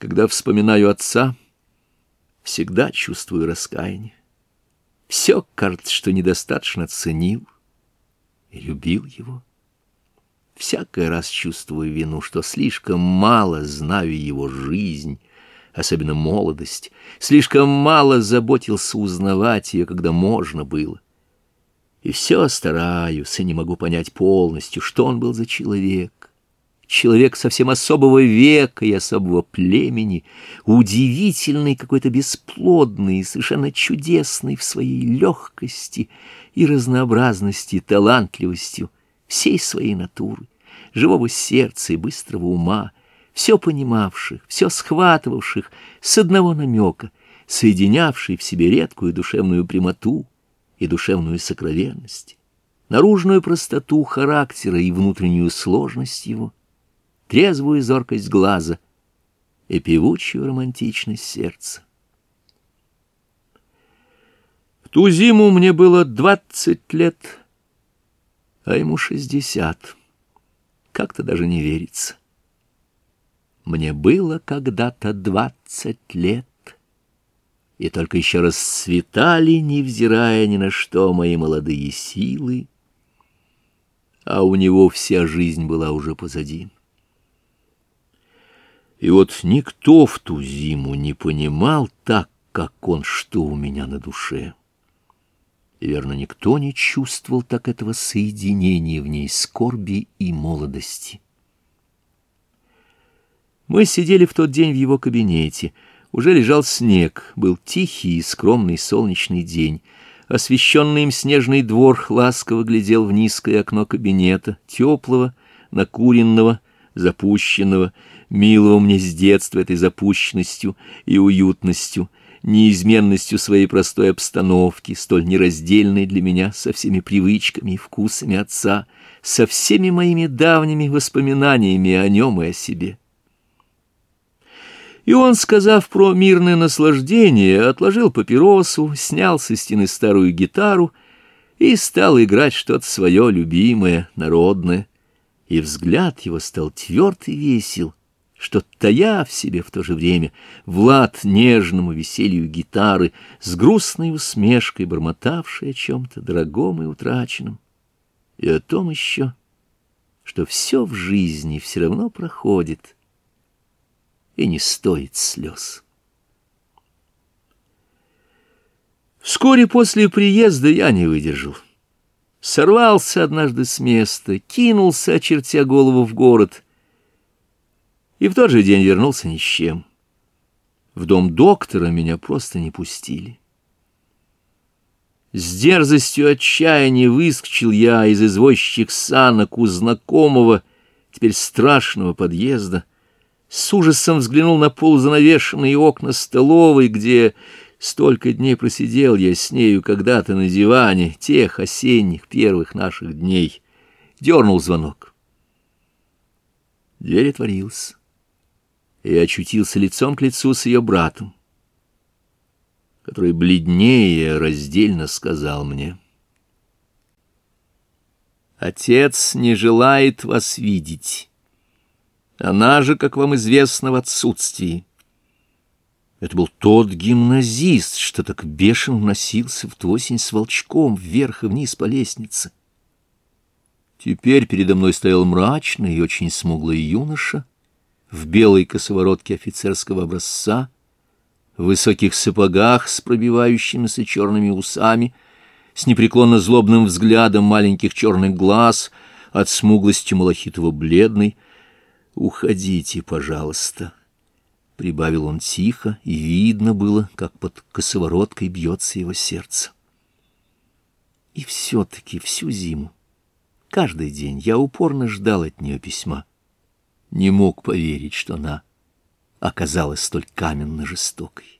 Когда вспоминаю отца, всегда чувствую раскаяние. Все кажется, что недостаточно ценил и любил его. Всякий раз чувствую вину, что слишком мало знаю его жизнь, особенно молодость, слишком мало заботился узнавать ее, когда можно было. И все стараюсь, и не могу понять полностью, что он был за человек, человек совсем особого века и особого племени, удивительный какой-то бесплодный и совершенно чудесный в своей легкости и разнообразности, талантливостью всей своей натуры, живого сердца и быстрого ума, все понимавших, все схватывавших с одного намека, соединявший в себе редкую душевную прямоту и душевную сокровенность, наружную простоту характера и внутреннюю сложность его — трезвую зоркость глаза и певучую романтичность сердца. В ту зиму мне было двадцать лет, а ему шестьдесят. Как-то даже не верится. Мне было когда-то двадцать лет, и только еще расцветали, невзирая ни на что, мои молодые силы, а у него вся жизнь была уже позади. И вот никто в ту зиму не понимал так, как он, что у меня на душе. И, верно, никто не чувствовал так этого соединения в ней скорби и молодости. Мы сидели в тот день в его кабинете. Уже лежал снег, был тихий и скромный солнечный день. Освещенный им снежный двор ласково глядел в низкое окно кабинета, теплого, накуренного, запущенного, милого мне с детства этой запущенностью и уютностью, неизменностью своей простой обстановки, столь нераздельной для меня со всеми привычками и вкусами отца, со всеми моими давними воспоминаниями о нем и о себе. И он, сказав про мирное наслаждение, отложил папиросу, снял со стены старую гитару и стал играть что-то свое любимое, народное. И взгляд его стал тверд и весел — что, тая в себе в то же время, Влад нежному веселью гитары с грустной усмешкой бормотавший о чем-то дорогом и утраченном, и о том еще, что все в жизни все равно проходит и не стоит слез. Вскоре после приезда я не выдержал. Сорвался однажды с места, кинулся, очертя голову в город — и в тот же день вернулся ни с чем. В дом доктора меня просто не пустили. С дерзостью отчаяния выскочил я из извозчик санок у знакомого, теперь страшного подъезда, с ужасом взглянул на полузанавешенные окна столовой, где столько дней просидел я с нею когда-то на диване, тех осенних первых наших дней. Дернул звонок. Дверь отворилась и очутился лицом к лицу с ее братом, который бледнее раздельно сказал мне. «Отец не желает вас видеть. Она же, как вам известно, в отсутствии». Это был тот гимназист, что так бешен носился в ту осень с волчком вверх и вниз по лестнице. Теперь передо мной стоял мрачный и очень смуглый юноша, в белой косоворотке офицерского образца, в высоких сапогах с пробивающимися черными усами, с непреклонно злобным взглядом маленьких черных глаз, от смуглости малахитово бледный. «Уходите, пожалуйста», — прибавил он тихо, и видно было, как под косовороткой бьется его сердце. И все-таки всю зиму, каждый день я упорно ждал от нее письма — не мог поверить, что она оказалась столь каменно жестокой.